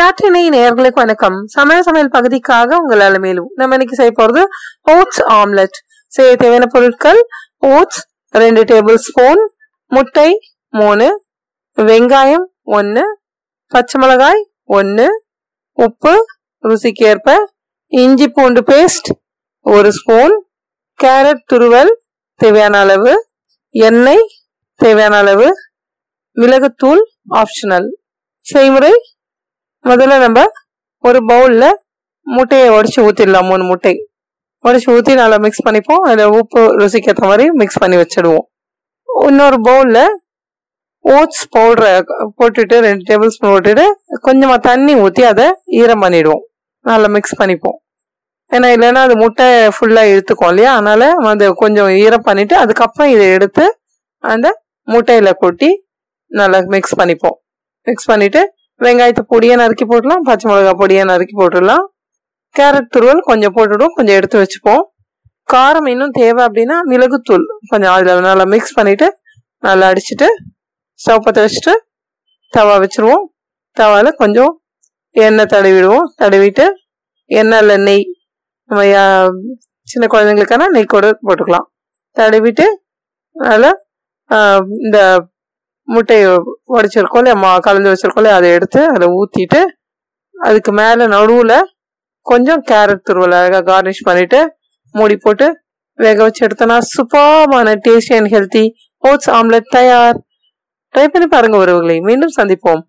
நாட்டினை நேர்களுக்கு வணக்கம். சமையல் சமையல் பகுதிக்காக உங்கள் மேலும் நம்ம இன்னைக்கு செய்ய போறது ஓட்ஸ் ஆம்லெட் செய்ய தேவையான பொருட்கள் ஓட்ஸ் ரெண்டு டேபிள் ஸ்பூன் முட்டை மூணு வெங்காயம் ஒன்று பச்சை மிளகாய் ஒன்று உப்பு ருசிக்கு ஏற்ப இஞ்சி பூண்டு பேஸ்ட் ஒரு ஸ்பூன் கேரட் துருவல் தேவையான அளவு எண்ணெய் தேவையான அளவு மிளகுத்தூள் ஆப்ஷனல் செய்முறை முதல்ல நம்ம ஒரு பவுலில் முட்டையை உடச்சி ஊற்றிடலாம் மூணு முட்டை. உடச்சி ஊற்றி நல்லா மிக்ஸ் பண்ணிப்போம். அதில் உப்பு ருசிக்கேற்ற மாதிரி மிக்ஸ் பண்ணி வச்சிடுவோம். இன்னொரு பவுலில் ஓட்ஸ் பவுடரை போட்டுட்டு ரெண்டு டேபிள் ஸ்பூன் போட்டுட்டு கொஞ்சமாக தண்ணி ஊற்றி அதை ஈரம் பண்ணிவிடுவோம் நல்லா மிக்ஸ் பண்ணிப்போம். ஏன்னா இல்லைன்னா அது முட்டை ஃபுல்லாக இழுத்துக்கும் இல்லையா? அதனால் அதை கொஞ்சம் ஈரம் பண்ணிவிட்டு அதுக்கப்புறம் இதை எடுத்து அந்த முட்டையில் கொட்டி நல்லா மிக்ஸ் பண்ணிப்போம். மிக்ஸ் பண்ணிவிட்டு வெங்காயத்தை பொடியை நறுக்கி போடலாம் பச்சை மிளகாய் பொடியை நறுக்கி போட்டுடலாம். கேரட் துருவல் கொஞ்சம் போட்டுவிடுவோம் கொஞ்சம் எடுத்து வச்சுப்போம். காரம் இன்னும் தேவை அப்படின்னா மிளகுத்தூள் கொஞ்சம் அதில் நல்லா மிக்ஸ் பண்ணிவிட்டு நல்லா அடிச்சுட்டு ஸ்டவ் பற்ற வச்சுட்டு தவா வச்சுருவோம். தவாவில் கொஞ்சம் எண்ணெய் தடவிடுவோம். தடவிட்டு எண்ணெயில் நெய் நம்ம சின்ன குழந்தைங்களுக்கான நெய் கூட போட்டுக்கலாம். தடவிட்டு அதில் இந்த முட்டையை உடைச்சிருக்கோம் இல்லையா மா கலந்து வச்சிருக்கோம் இல்லையா அதை எடுத்து அதில் ஊற்றிட்டு அதுக்கு மேலே நடுவில் கொஞ்சம் கேரட் துருவல் அழகாக கார்னிஷ் பண்ணிவிட்டு மூடி போட்டு வேக வச்சு எடுத்தோன்னா சூப்பர்மான tasty and healthy oats omelette தயார். ட்ரை பண்ணி பாருங்கள் உறவுகளை. மீண்டும் சந்திப்போம்.